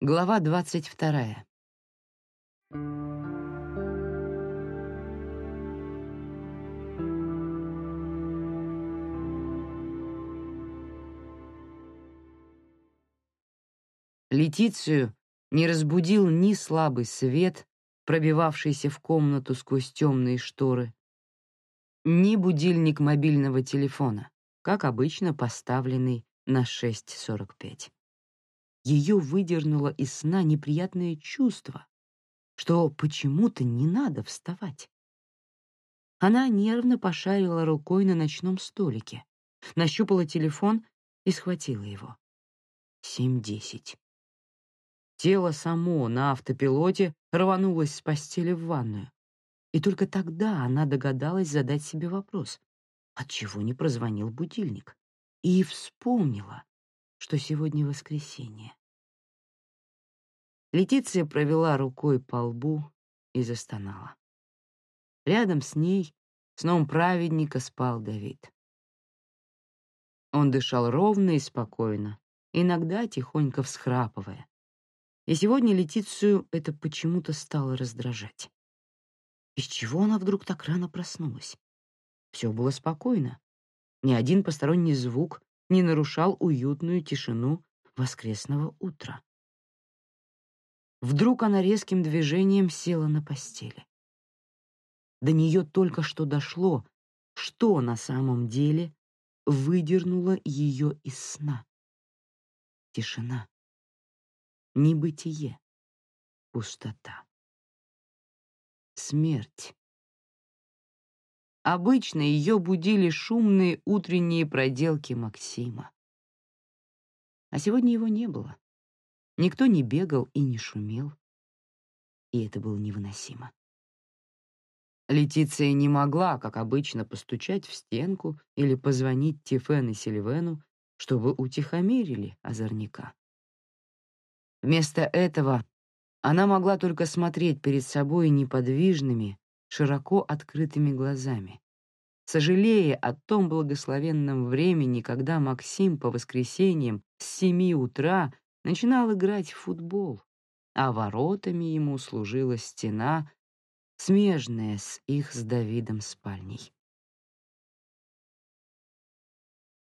Глава двадцать вторая. Летицию не разбудил ни слабый свет, пробивавшийся в комнату сквозь темные шторы, ни будильник мобильного телефона, как обычно поставленный на 6.45. Ее выдернуло из сна неприятное чувство, что почему-то не надо вставать. Она нервно пошарила рукой на ночном столике, нащупала телефон и схватила его. Семь десять. Тело само на автопилоте рванулось с постели в ванную. И только тогда она догадалась задать себе вопрос, отчего не прозвонил будильник, и вспомнила, что сегодня воскресенье. Летиция провела рукой по лбу и застонала. Рядом с ней, сном праведника, спал Давид. Он дышал ровно и спокойно, иногда тихонько всхрапывая, и сегодня Летицию это почему-то стало раздражать. Из чего она вдруг так рано проснулась? Все было спокойно. Ни один посторонний звук не нарушал уютную тишину воскресного утра. Вдруг она резким движением села на постели. До нее только что дошло, что на самом деле выдернуло ее из сна. Тишина небытие, пустота. Смерть. Обычно ее будили шумные утренние проделки Максима. А сегодня его не было. Никто не бегал и не шумел. И это было невыносимо. Летиция не могла, как обычно, постучать в стенку или позвонить Тифен и Сильвену, чтобы утихомирили озорника. Вместо этого она могла только смотреть перед собой неподвижными, широко открытыми глазами, сожалея о том благословенном времени, когда Максим по воскресеньям с семи утра начинал играть в футбол, а воротами ему служила стена, смежная с их с Давидом спальней.